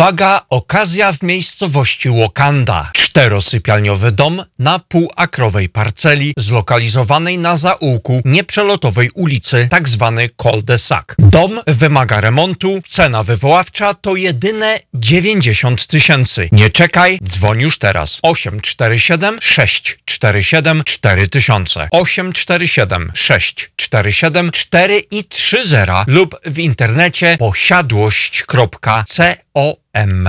Uwaga, okazja w miejscowości Wakanda. Czterosypialniowy dom na półakrowej parceli zlokalizowanej na zaułku nieprzelotowej ulicy, tak zwany cul-de-sac. Dom wymaga remontu, cena wywoławcza to jedyne 90 tysięcy. Nie czekaj, dzwoń już teraz. 847 647 4000 847 647 4 i 30 lub w internecie posiadłość.com.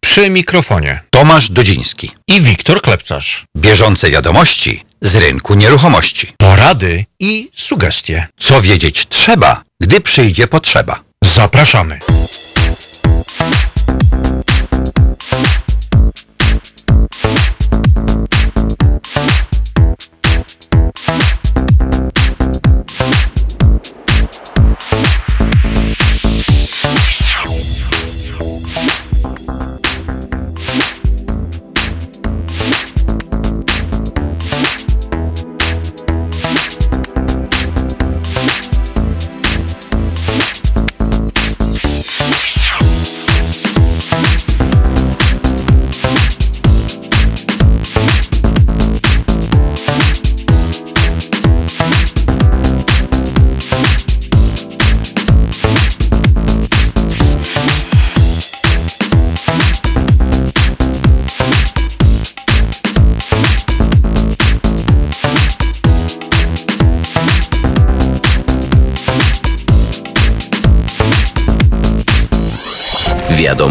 Przy mikrofonie Tomasz Dudziński. i Wiktor Klepcarz. Bieżące wiadomości z rynku nieruchomości. Porady i sugestie. Co wiedzieć trzeba, gdy przyjdzie potrzeba. Zapraszamy.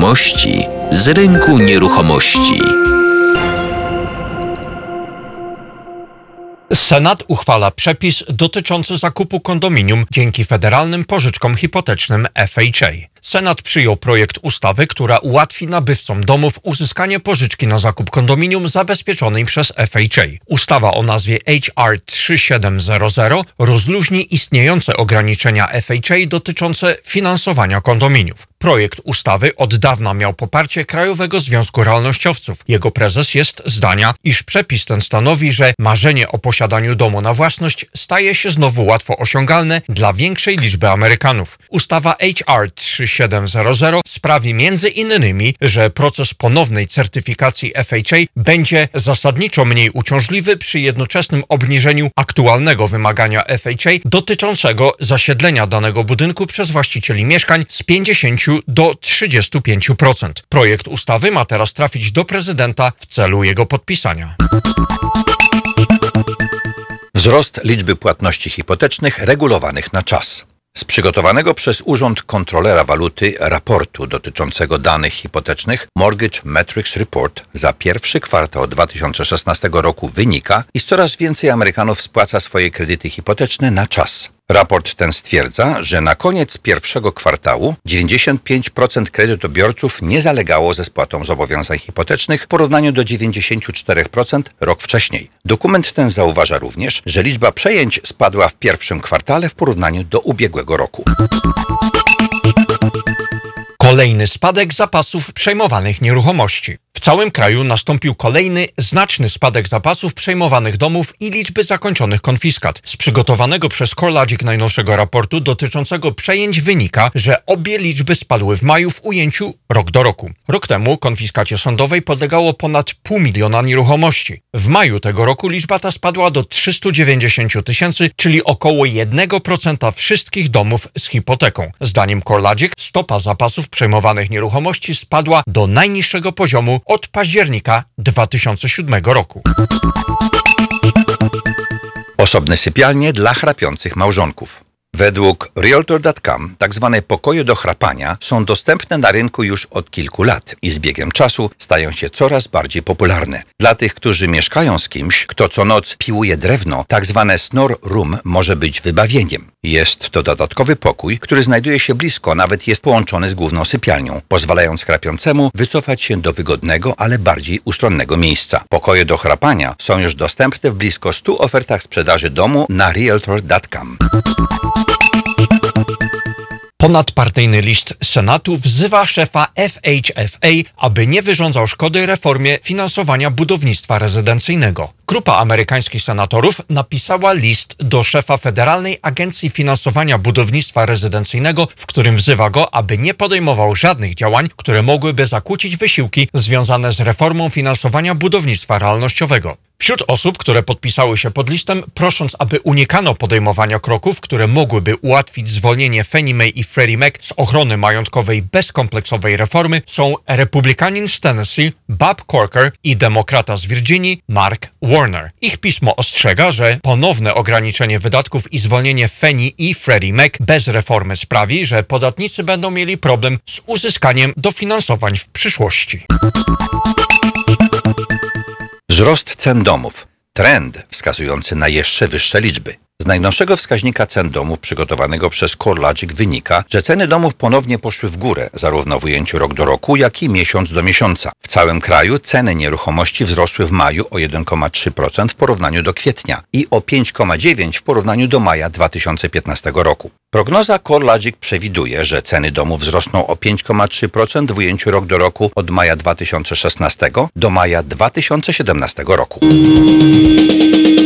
Wiadomości z rynku nieruchomości. Senat uchwala przepis dotyczący zakupu kondominium dzięki federalnym pożyczkom hipotecznym FHA. Senat przyjął projekt ustawy, która ułatwi nabywcom domów uzyskanie pożyczki na zakup kondominium zabezpieczonej przez FHA. Ustawa o nazwie HR 3700 rozluźni istniejące ograniczenia FHA dotyczące finansowania kondominiów. Projekt ustawy od dawna miał poparcie Krajowego Związku Realnościowców. Jego prezes jest zdania, iż przepis ten stanowi, że marzenie o posiadaniu domu na własność staje się znowu łatwo osiągalne dla większej liczby Amerykanów. Ustawa HR 3700 sprawi między innymi, że proces ponownej certyfikacji FHA będzie zasadniczo mniej uciążliwy przy jednoczesnym obniżeniu aktualnego wymagania FHA dotyczącego zasiedlenia danego budynku przez właścicieli mieszkań z 50 do 35%. Projekt ustawy ma teraz trafić do prezydenta w celu jego podpisania. Wzrost liczby płatności hipotecznych regulowanych na czas. Z przygotowanego przez Urząd Kontrolera Waluty raportu dotyczącego danych hipotecznych Mortgage Metrics Report za pierwszy kwartał 2016 roku wynika, iż coraz więcej Amerykanów spłaca swoje kredyty hipoteczne na czas. Raport ten stwierdza, że na koniec pierwszego kwartału 95% kredytobiorców nie zalegało ze spłatą zobowiązań hipotecznych w porównaniu do 94% rok wcześniej. Dokument ten zauważa również, że liczba przejęć spadła w pierwszym kwartale w porównaniu do ubiegłego roku. Kolejny spadek zapasów przejmowanych nieruchomości. W całym kraju nastąpił kolejny znaczny spadek zapasów przejmowanych domów i liczby zakończonych konfiskat. Z przygotowanego przez CoreLogic najnowszego raportu dotyczącego przejęć wynika, że obie liczby spadły w maju w ujęciu rok do roku. Rok temu konfiskacie sądowej podlegało ponad pół miliona nieruchomości. W maju tego roku liczba ta spadła do 390 tysięcy, czyli około 1% wszystkich domów z hipoteką. Zdaniem CoreLogic stopa zapasów przejmowanych nieruchomości spadła do najniższego poziomu od października 2007 roku. Osobne sypialnie dla chrapiących małżonków. Według Realtor.com tak zwane pokoje do chrapania są dostępne na rynku już od kilku lat i z biegiem czasu stają się coraz bardziej popularne. Dla tych, którzy mieszkają z kimś, kto co noc piłuje drewno, tak zwane snore room może być wybawieniem. Jest to dodatkowy pokój, który znajduje się blisko, nawet jest połączony z główną sypialnią, pozwalając chrapiącemu wycofać się do wygodnego, ale bardziej ustronnego miejsca. Pokoje do chrapania są już dostępne w blisko 100 ofertach sprzedaży domu na Realtor.com. Ponadpartyjny list Senatu wzywa szefa FHFA, aby nie wyrządzał szkody reformie finansowania budownictwa rezydencyjnego. Grupa amerykańskich senatorów napisała list do szefa Federalnej Agencji Finansowania Budownictwa Rezydencyjnego, w którym wzywa go, aby nie podejmował żadnych działań, które mogłyby zakłócić wysiłki związane z reformą finansowania budownictwa realnościowego. Wśród osób, które podpisały się pod listem, prosząc, aby unikano podejmowania kroków, które mogłyby ułatwić zwolnienie Fannie Mae i Freddie Mac z ochrony majątkowej bezkompleksowej reformy, są republikanin z Tennessee Bob Corker i demokrata z Virginii Mark Warner. Ich pismo ostrzega, że ponowne ograniczenie wydatków i zwolnienie Fannie i Freddie Mac bez reformy sprawi, że podatnicy będą mieli problem z uzyskaniem dofinansowań w przyszłości. Wzrost cen domów. Trend wskazujący na jeszcze wyższe liczby. Z najnowszego wskaźnika cen domów przygotowanego przez CoreLogic wynika, że ceny domów ponownie poszły w górę, zarówno w ujęciu rok do roku, jak i miesiąc do miesiąca. W całym kraju ceny nieruchomości wzrosły w maju o 1,3% w porównaniu do kwietnia i o 5,9% w porównaniu do maja 2015 roku. Prognoza CoreLogic przewiduje, że ceny domów wzrosną o 5,3% w ujęciu rok do roku od maja 2016 do maja 2017 roku.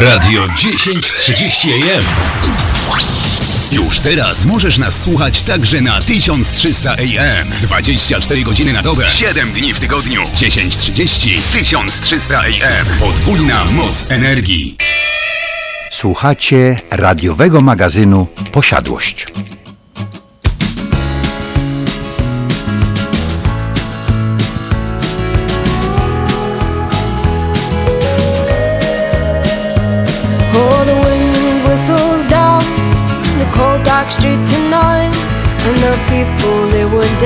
Radio 1030 AM. Już teraz możesz nas słuchać także na 1300 AM. 24 godziny na dobę, 7 dni w tygodniu. 1030 1300 AM. Podwójna moc energii. Słuchacie radiowego magazynu Posiadłość.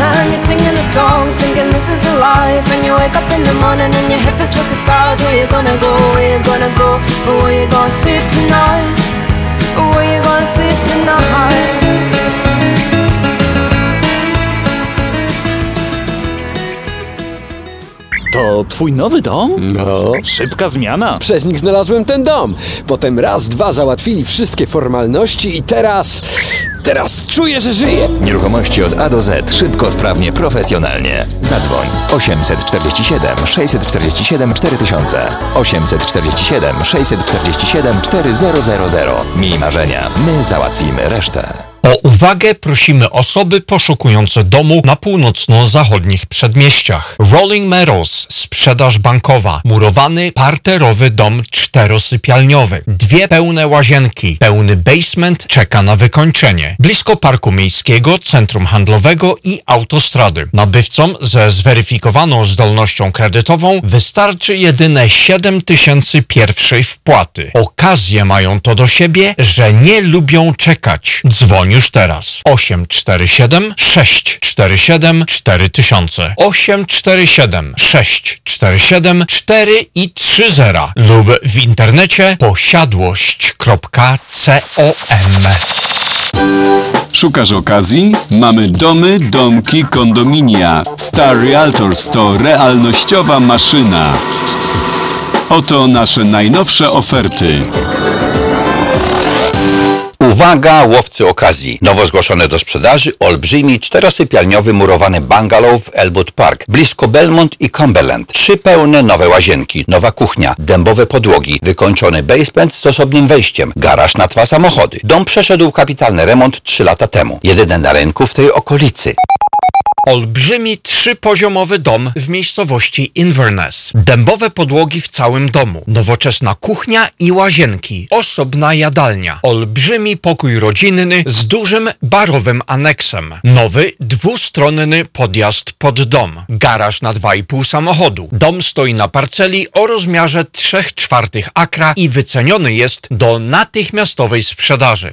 And you're singing the songs, thinking this is a life. And you wake up in the morning and your hip is twisted sides. Where you gonna go? Where you gonna go? Where you gonna sleep tonight? Where you gonna sleep tonight? To twój nowy dom? No, Szybka zmiana. przez nich znalazłem ten dom. Potem raz, dwa załatwili wszystkie formalności i teraz... Teraz czuję, że żyję. Nieruchomości od A do Z. Szybko, sprawnie, profesjonalnie. Zadzwoń 847 647 4000 847 647 4000 Miej marzenia, my załatwimy resztę. O uwagę prosimy osoby poszukujące domu na północno-zachodnich przedmieściach. Rolling Meadows, sprzedaż bankowa, murowany parterowy dom czterosypialniowy, dwie pełne łazienki, pełny basement czeka na wykończenie. Blisko parku miejskiego, centrum handlowego i autostrady. Nabywcom ze zweryfikowaną zdolnością kredytową wystarczy jedyne 7 tysięcy pierwszej wpłaty. Okazje mają to do siebie, że nie lubią czekać. Dzwoń już teraz. 847 647 4000 847 647 4 i 30 lub w internecie posiadłość.com Szukasz okazji? Mamy domy, domki, kondominia. Star Realtors to realnościowa maszyna. Oto nasze najnowsze oferty. Uwaga, łowcy okazji. Nowo zgłoszony do sprzedaży olbrzymi czterosypialniowy murowany bungalow w Elwood Park, blisko Belmont i Cumberland. Trzy pełne nowe łazienki, nowa kuchnia, dębowe podłogi, wykończony basement z osobnym wejściem, garaż na dwa samochody. Dom przeszedł kapitalny remont trzy lata temu. Jedyny na rynku w tej okolicy. Olbrzymi trzypoziomowy dom w miejscowości Inverness. Dębowe podłogi w całym domu. Nowoczesna kuchnia i łazienki. Osobna jadalnia. Olbrzymi pokój rodzinny z dużym barowym aneksem. Nowy dwustronny podjazd pod dom. Garaż na 2,5 samochodu. Dom stoi na parceli o rozmiarze 3 czwartych akra i wyceniony jest do natychmiastowej sprzedaży.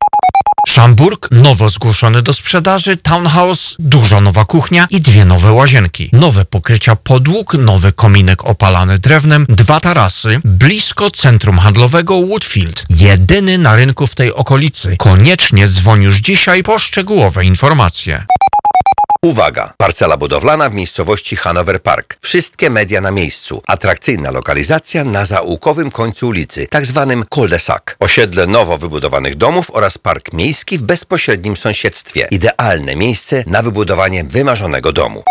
Szamburg, nowo zgłoszony do sprzedaży, townhouse, duża nowa kuchnia i dwie nowe łazienki. Nowe pokrycia podłóg, nowy kominek opalany drewnem, dwa tarasy, blisko centrum handlowego Woodfield. Jedyny na rynku w tej okolicy. Koniecznie dzwoń już dzisiaj po szczegółowe informacje. Uwaga! Parcela budowlana w miejscowości Hanover Park. Wszystkie media na miejscu. Atrakcyjna lokalizacja na zaułkowym końcu ulicy, tak zwanym cul-de-sac. Osiedle nowo wybudowanych domów oraz park miejski w bezpośrednim sąsiedztwie. Idealne miejsce na wybudowanie wymarzonego domu.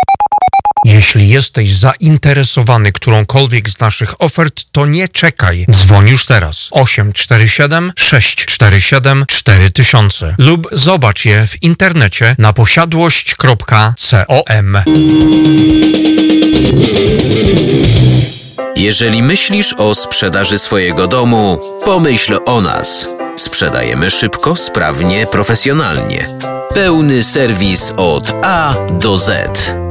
Jeśli jesteś zainteresowany którąkolwiek z naszych ofert, to nie czekaj. Dzwoń już teraz. 847 647 4000 lub zobacz je w internecie na posiadłość.com. Jeżeli myślisz o sprzedaży swojego domu, pomyśl o nas. Sprzedajemy szybko, sprawnie, profesjonalnie. Pełny serwis od A do Z.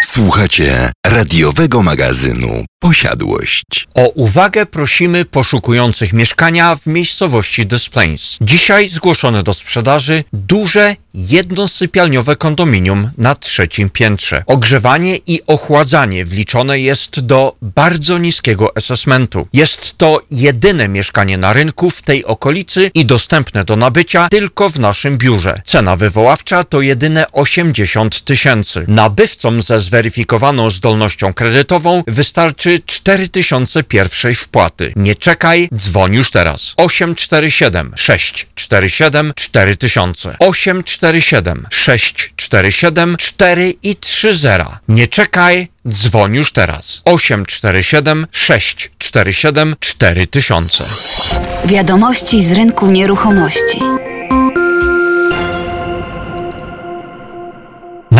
Słuchacie radiowego magazynu Posiadłość. O uwagę prosimy poszukujących mieszkania w miejscowości Des Plains. Dzisiaj zgłoszone do sprzedaży duże, jednosypialniowe kondominium na trzecim piętrze. Ogrzewanie i ochładzanie wliczone jest do bardzo niskiego assessmentu. Jest to jedyne mieszkanie na rynku w tej okolicy i dostępne do nabycia tylko w naszym biurze. Cena wywoławcza to jedyne 80 tysięcy. Nabywcom ze zweryfikowaną zdolnością kredytową wystarczy 4000 pierwszej wpłaty. Nie czekaj, dzwoń już teraz. 847 647 4000 847 647 4 i 30. Nie czekaj, dzwoń już teraz. 847 647 4000 Wiadomości z rynku nieruchomości.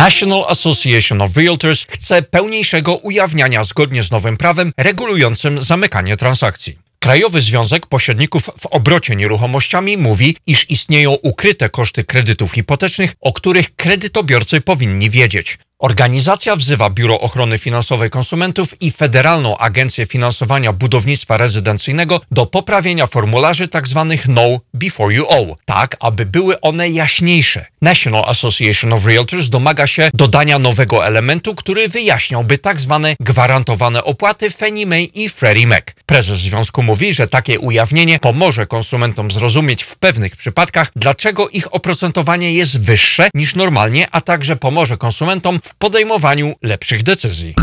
National Association of Realtors chce pełniejszego ujawniania zgodnie z nowym prawem regulującym zamykanie transakcji. Krajowy Związek Pośredników w Obrocie Nieruchomościami mówi, iż istnieją ukryte koszty kredytów hipotecznych, o których kredytobiorcy powinni wiedzieć. Organizacja wzywa Biuro Ochrony Finansowej Konsumentów i Federalną Agencję Finansowania Budownictwa Rezydencyjnego do poprawienia formularzy tzw. Know Before You Owe, tak aby były one jaśniejsze. National Association of Realtors domaga się dodania nowego elementu, który wyjaśniałby tzw. gwarantowane opłaty Fannie Mae i Freddie Mac. Prezes związku mówi, że takie ujawnienie pomoże konsumentom zrozumieć w pewnych przypadkach, dlaczego ich oprocentowanie jest wyższe niż normalnie, a także pomoże konsumentom podejmowaniu lepszych decyzji.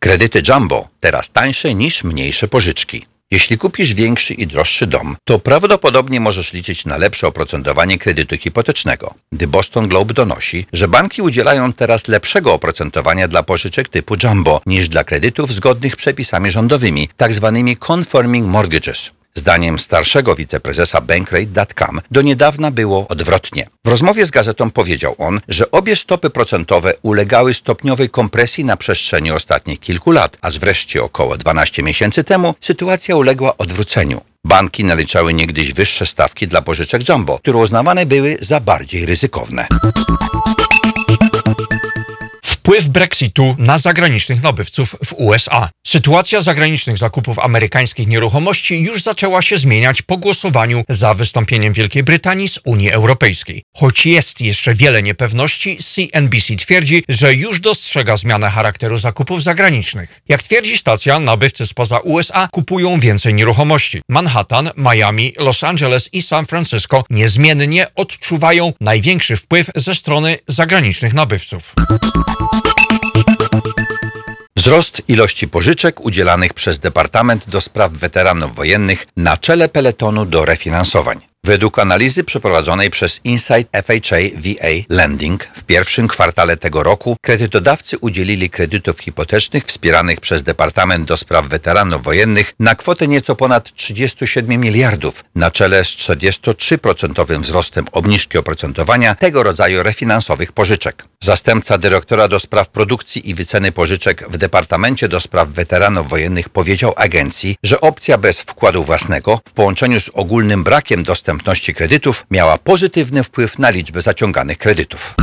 Kredyty Jumbo teraz tańsze niż mniejsze pożyczki. Jeśli kupisz większy i droższy dom, to prawdopodobnie możesz liczyć na lepsze oprocentowanie kredytu hipotecznego. The Boston Globe donosi, że banki udzielają teraz lepszego oprocentowania dla pożyczek typu Jumbo niż dla kredytów zgodnych przepisami rządowymi, tzw. conforming mortgages. Zdaniem starszego wiceprezesa Bankrate.com do niedawna było odwrotnie. W rozmowie z gazetą powiedział on, że obie stopy procentowe ulegały stopniowej kompresji na przestrzeni ostatnich kilku lat, aż wreszcie około 12 miesięcy temu sytuacja uległa odwróceniu. Banki naliczały niegdyś wyższe stawki dla pożyczek jumbo, które uznawane były za bardziej ryzykowne. Wpływ Brexitu na zagranicznych nabywców w USA. Sytuacja zagranicznych zakupów amerykańskich nieruchomości już zaczęła się zmieniać po głosowaniu za wystąpieniem Wielkiej Brytanii z Unii Europejskiej. Choć jest jeszcze wiele niepewności, CNBC twierdzi, że już dostrzega zmianę charakteru zakupów zagranicznych. Jak twierdzi stacja, nabywcy spoza USA kupują więcej nieruchomości. Manhattan, Miami, Los Angeles i San Francisco niezmiennie odczuwają największy wpływ ze strony zagranicznych nabywców. Wzrost ilości pożyczek udzielanych przez Departament do Spraw Weteranów Wojennych na czele peletonu do refinansowań. Według analizy przeprowadzonej przez Insight FHA VA Lending w pierwszym kwartale tego roku kredytodawcy udzielili kredytów hipotecznych wspieranych przez Departament do Spraw Weteranów Wojennych na kwotę nieco ponad 37 miliardów, na czele z 43% wzrostem obniżki oprocentowania tego rodzaju refinansowych pożyczek. Zastępca dyrektora do spraw produkcji i wyceny pożyczek w Departamencie do Spraw Weteranów Wojennych powiedział agencji, że opcja bez wkładu własnego w połączeniu z ogólnym brakiem dostępności kredytów miała pozytywny wpływ na liczbę zaciąganych kredytów.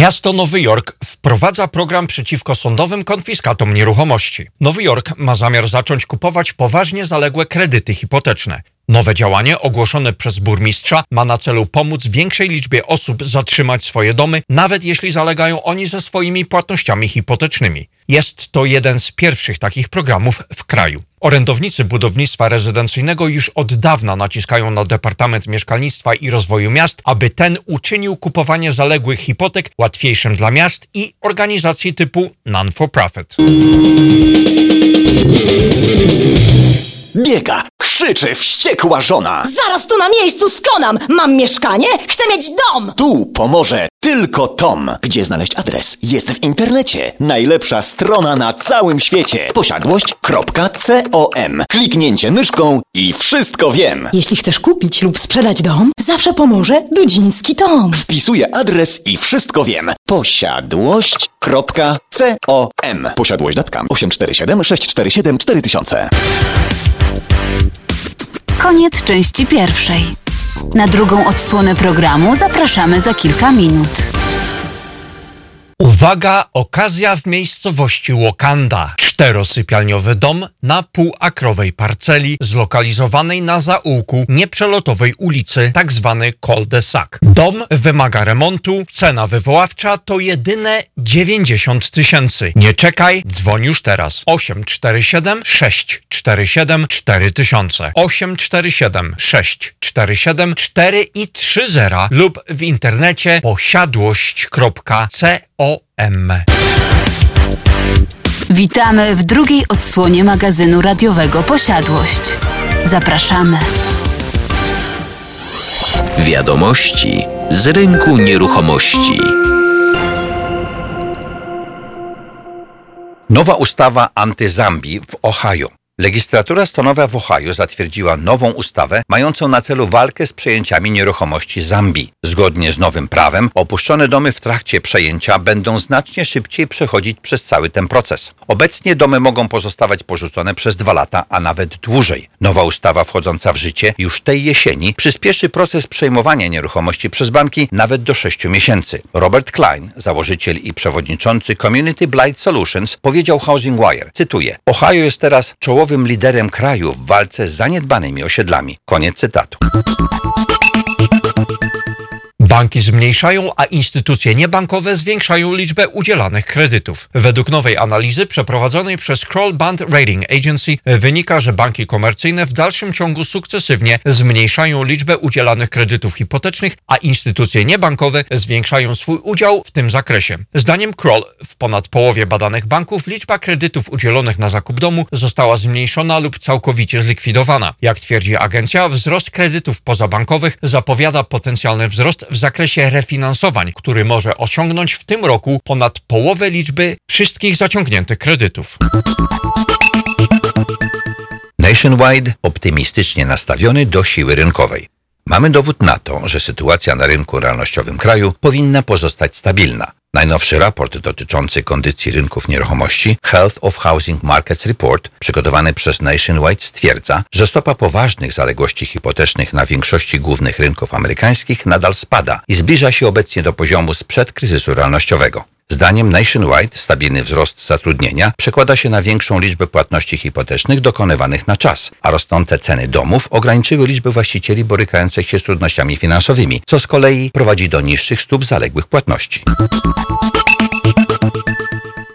Miasto Nowy Jork wprowadza program przeciwko sądowym konfiskatom nieruchomości. Nowy Jork ma zamiar zacząć kupować poważnie zaległe kredyty hipoteczne. Nowe działanie ogłoszone przez burmistrza ma na celu pomóc większej liczbie osób zatrzymać swoje domy, nawet jeśli zalegają oni ze swoimi płatnościami hipotecznymi. Jest to jeden z pierwszych takich programów w kraju. Orędownicy budownictwa rezydencyjnego już od dawna naciskają na Departament Mieszkalnictwa i Rozwoju Miast, aby ten uczynił kupowanie zaległych hipotek łatwiejszym dla miast i organizacji typu non-for-profit. Biega, Krzyczy wściekła żona. Zaraz tu na miejscu skonam! Mam mieszkanie, chcę mieć dom! Tu pomoże tylko Tom. Gdzie znaleźć adres? Jest w internecie. Najlepsza strona na całym świecie. Posiadłość.com. Kliknięcie myszką i wszystko wiem. Jeśli chcesz kupić lub sprzedać dom, zawsze pomoże Dudziński Tom. Wpisuję adres i wszystko wiem. Posiadłość.com. Posiadłość.com 847 647 4000. Koniec części pierwszej. Na drugą odsłonę programu zapraszamy za kilka minut. Uwaga, okazja w miejscowości Wakanda. Czterosypialniowy dom na półakrowej parceli zlokalizowanej na zaułku nieprzelotowej ulicy, tak zwany cul-de-sac. Dom wymaga remontu, cena wywoławcza to jedyne 90 tysięcy. Nie czekaj, dzwoń już teraz. 847 647 4000 847 647 4 i 30 lub w internecie Witamy w drugiej odsłonie magazynu radiowego Posiadłość. Zapraszamy. Wiadomości z rynku nieruchomości. Nowa ustawa antyzambii w Ohio. Legislatura stanowa w Ohio zatwierdziła nową ustawę mającą na celu walkę z przejęciami nieruchomości Zambii. Zgodnie z nowym prawem, opuszczone domy w trakcie przejęcia będą znacznie szybciej przechodzić przez cały ten proces. Obecnie domy mogą pozostawać porzucone przez dwa lata, a nawet dłużej. Nowa ustawa wchodząca w życie już tej jesieni przyspieszy proces przejmowania nieruchomości przez banki nawet do sześciu miesięcy. Robert Klein, założyciel i przewodniczący Community Blight Solutions, powiedział Housing Wire, cytuję, Ohio jest teraz czołowym liderem kraju w walce z zaniedbanymi osiedlami. Koniec cytatu. Banki zmniejszają, a instytucje niebankowe zwiększają liczbę udzielanych kredytów. Według nowej analizy przeprowadzonej przez Kroll Band Rating Agency wynika, że banki komercyjne w dalszym ciągu sukcesywnie zmniejszają liczbę udzielanych kredytów hipotecznych, a instytucje niebankowe zwiększają swój udział w tym zakresie. Zdaniem Kroll w ponad połowie badanych banków liczba kredytów udzielonych na zakup domu została zmniejszona lub całkowicie zlikwidowana. Jak twierdzi agencja, wzrost kredytów pozabankowych zapowiada potencjalny wzrost w zakresie refinansowań, który może osiągnąć w tym roku ponad połowę liczby wszystkich zaciągniętych kredytów. Nationwide optymistycznie nastawiony do siły rynkowej. Mamy dowód na to, że sytuacja na rynku realnościowym kraju powinna pozostać stabilna. Najnowszy raport dotyczący kondycji rynków nieruchomości Health of Housing Markets Report, przygotowany przez Nationwide, stwierdza, że stopa poważnych zaległości hipotecznych na większości głównych rynków amerykańskich nadal spada i zbliża się obecnie do poziomu sprzed kryzysu realnościowego. Zdaniem Nationwide stabilny wzrost zatrudnienia przekłada się na większą liczbę płatności hipotecznych dokonywanych na czas, a rosnące ceny domów ograniczyły liczbę właścicieli borykających się z trudnościami finansowymi, co z kolei prowadzi do niższych stóp zaległych płatności.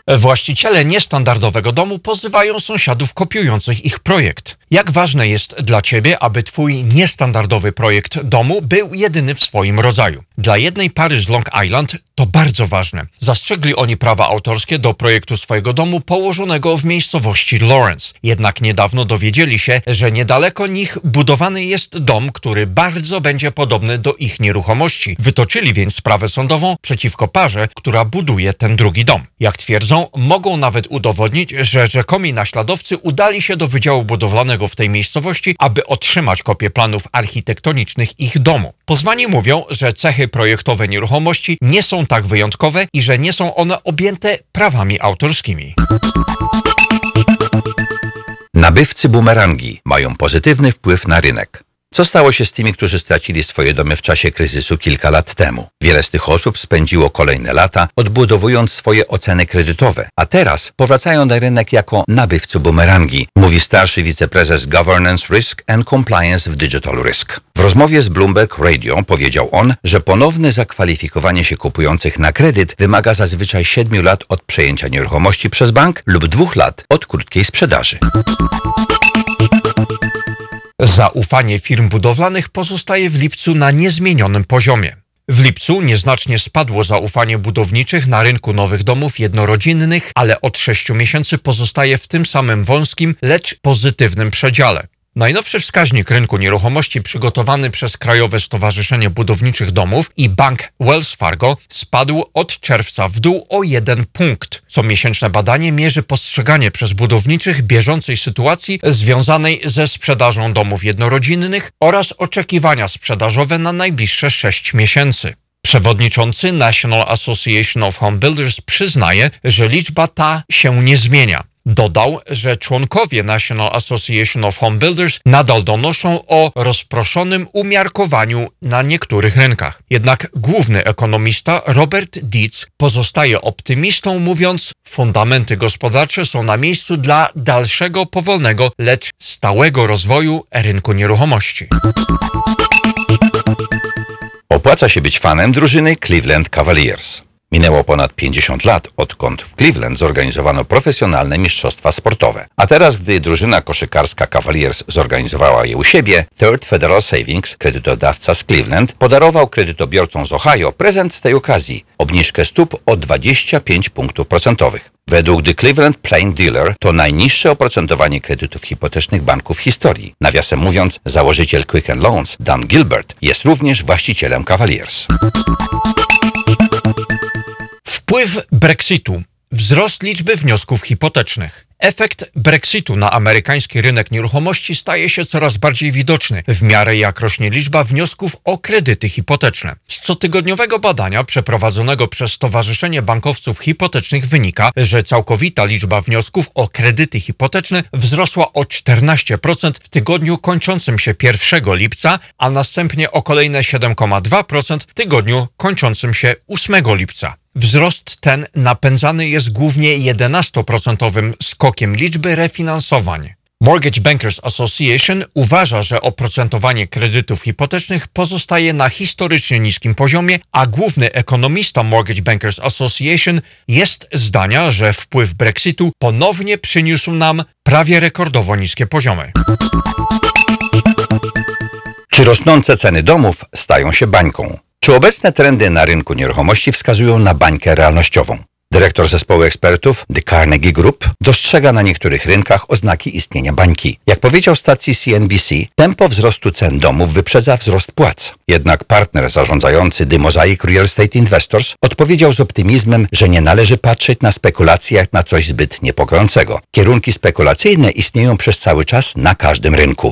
Właściciele niestandardowego domu pozywają sąsiadów kopiujących ich projekt. Jak ważne jest dla Ciebie, aby Twój niestandardowy projekt domu był jedyny w swoim rodzaju? Dla jednej pary z Long Island to bardzo ważne. Zastrzegli oni prawa autorskie do projektu swojego domu położonego w miejscowości Lawrence. Jednak niedawno dowiedzieli się, że niedaleko nich budowany jest dom, który bardzo będzie podobny do ich nieruchomości. Wytoczyli więc sprawę sądową przeciwko parze, która buduje ten drugi dom. Jak twierdzą, mogą nawet udowodnić, że rzekomi naśladowcy udali się do Wydziału Budowlanego w tej miejscowości, aby otrzymać kopię planów architektonicznych ich domu. Pozwani mówią, że cechy projektowe nieruchomości nie są tak wyjątkowe i że nie są one objęte prawami autorskimi. Nabywcy bumerangi mają pozytywny wpływ na rynek. Co stało się z tymi, którzy stracili swoje domy w czasie kryzysu kilka lat temu? Wiele z tych osób spędziło kolejne lata odbudowując swoje oceny kredytowe, a teraz powracają na rynek jako nabywcy bumerangi, mówi starszy wiceprezes Governance Risk and Compliance w Digital Risk. W rozmowie z Bloomberg Radio powiedział on, że ponowne zakwalifikowanie się kupujących na kredyt wymaga zazwyczaj 7 lat od przejęcia nieruchomości przez bank lub 2 lat od krótkiej sprzedaży. Zaufanie firm budowlanych pozostaje w lipcu na niezmienionym poziomie. W lipcu nieznacznie spadło zaufanie budowniczych na rynku nowych domów jednorodzinnych, ale od 6 miesięcy pozostaje w tym samym wąskim, lecz pozytywnym przedziale. Najnowszy wskaźnik rynku nieruchomości przygotowany przez Krajowe Stowarzyszenie Budowniczych Domów i bank Wells Fargo spadł od czerwca w dół o jeden punkt. Comiesięczne badanie mierzy postrzeganie przez budowniczych bieżącej sytuacji związanej ze sprzedażą domów jednorodzinnych oraz oczekiwania sprzedażowe na najbliższe 6 miesięcy. Przewodniczący National Association of Home Builders przyznaje, że liczba ta się nie zmienia. Dodał, że członkowie National Association of Home Builders nadal donoszą o rozproszonym umiarkowaniu na niektórych rynkach. Jednak główny ekonomista Robert Dietz pozostaje optymistą, mówiąc, fundamenty gospodarcze są na miejscu dla dalszego powolnego, lecz stałego rozwoju rynku nieruchomości. Opłaca się być fanem drużyny Cleveland Cavaliers. Minęło ponad 50 lat, odkąd w Cleveland zorganizowano profesjonalne mistrzostwa sportowe. A teraz, gdy drużyna koszykarska Cavaliers zorganizowała je u siebie, Third Federal Savings, kredytodawca z Cleveland, podarował kredytobiorcom z Ohio prezent z tej okazji – obniżkę stóp o 25 punktów procentowych. Według The Cleveland Plain Dealer to najniższe oprocentowanie kredytów hipotecznych banków w historii. Nawiasem mówiąc, założyciel Quicken Loans, Dan Gilbert, jest również właścicielem Cavaliers. Wpływ Brexitu. Wzrost liczby wniosków hipotecznych. Efekt Brexitu na amerykański rynek nieruchomości staje się coraz bardziej widoczny w miarę jak rośnie liczba wniosków o kredyty hipoteczne. Z cotygodniowego badania przeprowadzonego przez Stowarzyszenie Bankowców Hipotecznych wynika, że całkowita liczba wniosków o kredyty hipoteczne wzrosła o 14% w tygodniu kończącym się 1 lipca, a następnie o kolejne 7,2% w tygodniu kończącym się 8 lipca. Wzrost ten napędzany jest głównie 11% skokiem liczby refinansowań. Mortgage Bankers Association uważa, że oprocentowanie kredytów hipotecznych pozostaje na historycznie niskim poziomie, a główny ekonomista Mortgage Bankers Association jest zdania, że wpływ Brexitu ponownie przyniósł nam prawie rekordowo niskie poziomy. Czy rosnące ceny domów stają się bańką? Czy obecne trendy na rynku nieruchomości wskazują na bańkę realnościową? Dyrektor zespołu ekspertów The Carnegie Group dostrzega na niektórych rynkach oznaki istnienia bańki. Jak powiedział stacji CNBC, tempo wzrostu cen domów wyprzedza wzrost płac. Jednak partner zarządzający The Mosaic Real Estate Investors odpowiedział z optymizmem, że nie należy patrzeć na spekulacje jak na coś zbyt niepokojącego. Kierunki spekulacyjne istnieją przez cały czas na każdym rynku.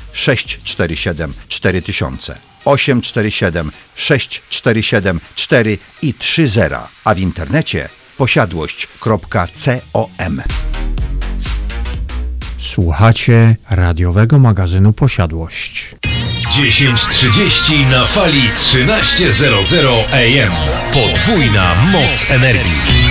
647 4000 847 647 4 i 30, a w internecie posiadłość.com. Słuchacie radiowego magazynu Posiadłość. 10.30 na fali 13.00 AM. Podwójna moc energii.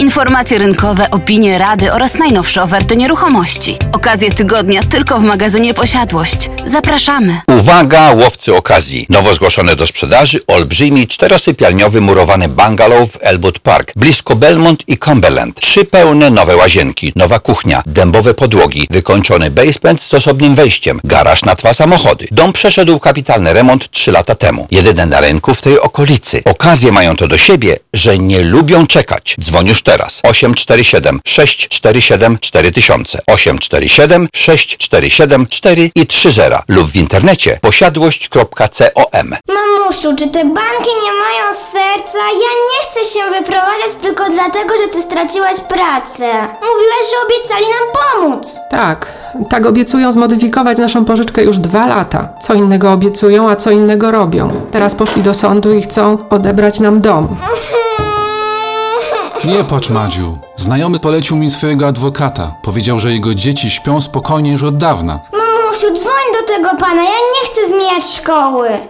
Informacje rynkowe, opinie, rady oraz najnowsze oferty nieruchomości. Okazje tygodnia tylko w magazynie Posiadłość. Zapraszamy. Uwaga, łowcy okazji. Nowo zgłoszony do sprzedaży olbrzymi czterosypialniowy murowany bungalow w Elwood Park, blisko Belmont i Cumberland. Trzy pełne nowe łazienki, nowa kuchnia, dębowe podłogi, wykończony basement z osobnym wejściem, garaż na dwa samochody. Dom przeszedł kapitalny remont trzy lata temu. Jedyny na rynku w tej okolicy. Okazje mają to do siebie, że nie lubią czekać. Dzwoń już teraz. 847 647 4000 847 647 4 i 30 lub w internecie posiadłość.com. Mamusiu, czy te banki nie mają serca? Ja nie chcę się wyprowadzać tylko dlatego, że ty straciłaś pracę. Mówiłaś, że obiecali nam pomóc. Tak, tak obiecują zmodyfikować naszą pożyczkę już dwa lata. Co innego obiecują, a co innego robią. Teraz poszli do sądu i chcą odebrać nam dom. Nie płacz, Madziu. Znajomy polecił mi swojego adwokata. Powiedział, że jego dzieci śpią spokojnie już od dawna. Mamusiu, dzwoń do tego pana, ja nie chcę zmieniać szkoły.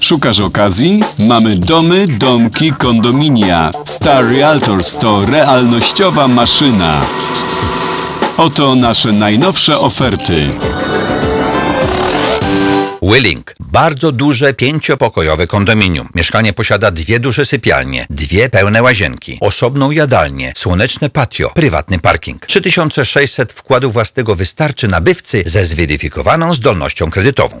Szukasz okazji? Mamy domy, domki, kondominia. Star Realtors to realnościowa maszyna. Oto nasze najnowsze oferty. Willing. Bardzo duże, pięciopokojowe kondominium. Mieszkanie posiada dwie duże sypialnie, dwie pełne łazienki, osobną jadalnię, słoneczne patio, prywatny parking. 3600 wkładu własnego wystarczy nabywcy ze zweryfikowaną zdolnością kredytową.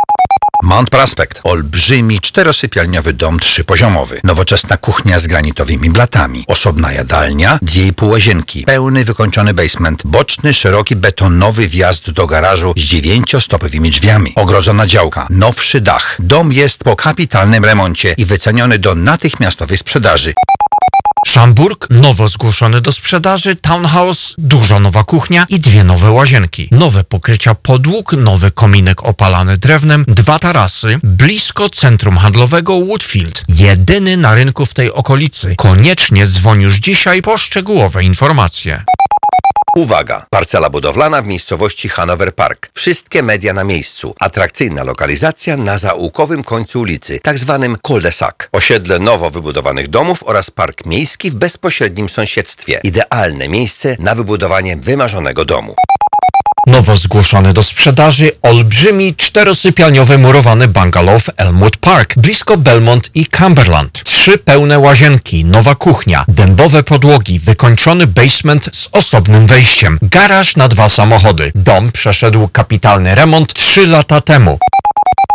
Mount Prospect. Olbrzymi, czterosypialniowy dom trzypoziomowy. Nowoczesna kuchnia z granitowymi blatami. Osobna jadalnia, dwie pół łazienki. Pełny, wykończony basement. Boczny, szeroki, betonowy wjazd do garażu z dziewięciostopowymi drzwiami. Ogrodzona działka. Nowszy dach. Dom jest po kapitalnym remoncie i wyceniony do natychmiastowej sprzedaży. Szamburg, nowo zgłoszony do sprzedaży, townhouse, duża nowa kuchnia i dwie nowe łazienki. Nowe pokrycia podłóg, nowy kominek opalany drewnem, dwa tarasy, blisko centrum handlowego Woodfield. Jedyny na rynku w tej okolicy. Koniecznie dzwoń już dzisiaj po szczegółowe informacje. Uwaga! Parcela budowlana w miejscowości Hanover Park. Wszystkie media na miejscu. Atrakcyjna lokalizacja na zaułkowym końcu ulicy, tak zwanym cul-de-sac. Osiedle nowo wybudowanych domów oraz park miejski w bezpośrednim sąsiedztwie. Idealne miejsce na wybudowanie wymarzonego domu. Nowo zgłoszony do sprzedaży olbrzymi czterosypialniowy murowany bungalow w Elmwood Park, blisko Belmont i Cumberland. Trzy pełne łazienki, nowa kuchnia, dębowe podłogi, wykończony basement z osobnym wejściem, garaż na dwa samochody. Dom przeszedł kapitalny remont trzy lata temu.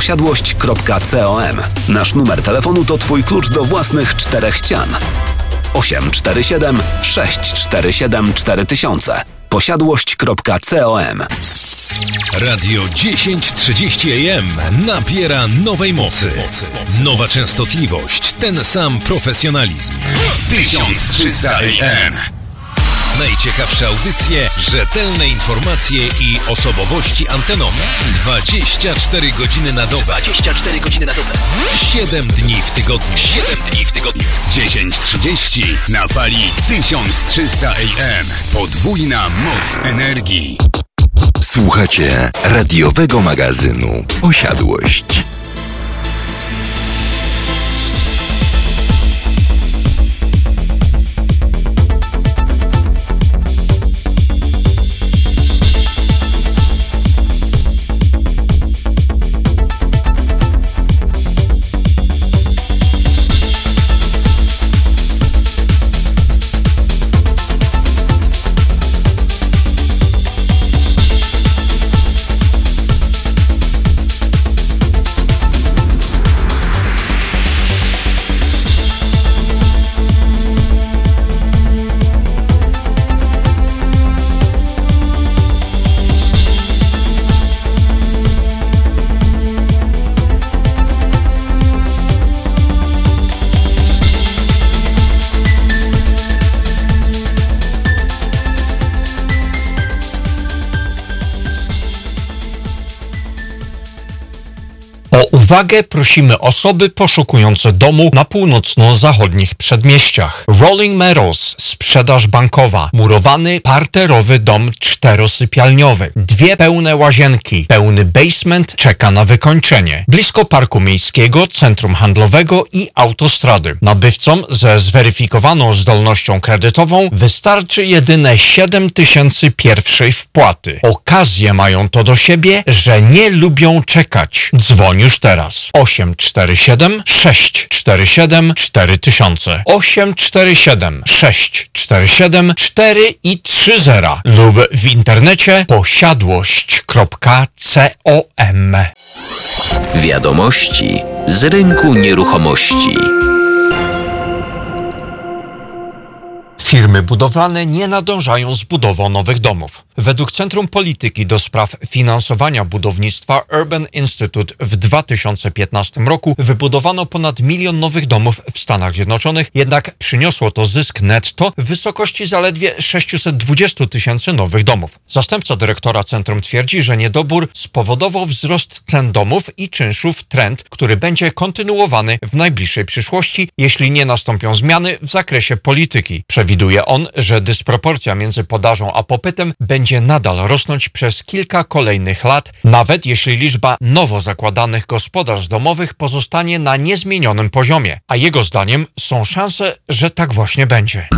posiadłość.com. Nasz numer telefonu to Twój klucz do własnych czterech ścian. 847 647 4000 posiadłość.com Radio 1030 AM nabiera nowej mocy. Nowa częstotliwość, ten sam profesjonalizm. 1300 AM. Najciekawsze audycje, rzetelne informacje i osobowości antenowe. 24 godziny na dobę. 24 godziny na dobę. 7 dni w tygodniu. 7 dni w tygodniu. 10.30 na fali 1300 AM. Podwójna moc energii. Słuchacie radiowego magazynu Osiadłość. Uwagę prosimy osoby poszukujące domu na północno-zachodnich przedmieściach. Rolling Meadows, sprzedaż bankowa, murowany parterowy dom czterosypialniowy, dwie pełne łazienki, pełny basement czeka na wykończenie. Blisko parku miejskiego, centrum handlowego i autostrady. Nabywcom ze zweryfikowaną zdolnością kredytową wystarczy jedyne 7 tysięcy pierwszej wpłaty. Okazje mają to do siebie, że nie lubią czekać. Dzwoń już teraz. 847 647 4000 847 647 4 i 30 lub w internecie posiadłość.com Wiadomości z rynku nieruchomości. Firmy budowlane nie nadążają z budową nowych domów. Według Centrum Polityki do Spraw Finansowania Budownictwa Urban Institute w 2015 roku wybudowano ponad milion nowych domów w Stanach Zjednoczonych, jednak przyniosło to zysk netto w wysokości zaledwie 620 tysięcy nowych domów. Zastępca dyrektora centrum twierdzi, że niedobór spowodował wzrost cen domów i czynszów trend, który będzie kontynuowany w najbliższej przyszłości, jeśli nie nastąpią zmiany w zakresie polityki. Przewiduje on, że dysproporcja między podażą a popytem będzie nadal rosnąć przez kilka kolejnych lat, nawet jeśli liczba nowo zakładanych gospodarstw domowych pozostanie na niezmienionym poziomie, a jego zdaniem są szanse, że tak właśnie będzie.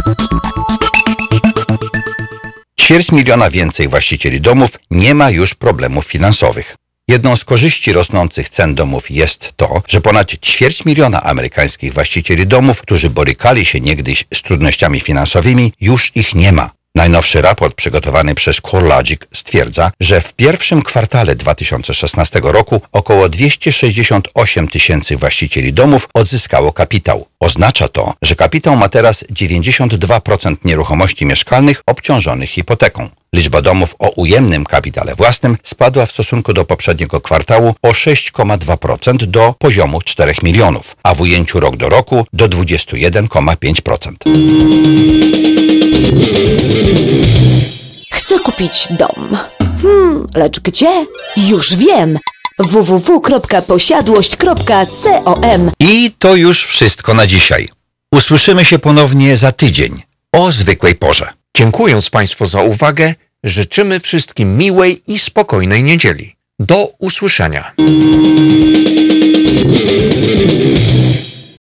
Ćwierć miliona więcej właścicieli domów nie ma już problemów finansowych. Jedną z korzyści rosnących cen domów jest to, że ponad ćwierć miliona amerykańskich właścicieli domów, którzy borykali się niegdyś z trudnościami finansowymi, już ich nie ma. Najnowszy raport przygotowany przez CoreLogic stwierdza, że w pierwszym kwartale 2016 roku około 268 tysięcy właścicieli domów odzyskało kapitał. Oznacza to, że kapitał ma teraz 92% nieruchomości mieszkalnych obciążonych hipoteką. Liczba domów o ujemnym kapitale własnym spadła w stosunku do poprzedniego kwartału o 6,2% do poziomu 4 milionów, a w ujęciu rok do roku do 21,5%. Chcę kupić dom. Hmm, lecz gdzie? Już wiem! www.posiadłość.com I to już wszystko na dzisiaj. Usłyszymy się ponownie za tydzień o zwykłej porze. Dziękując Państwu za uwagę, życzymy wszystkim miłej i spokojnej niedzieli. Do usłyszenia.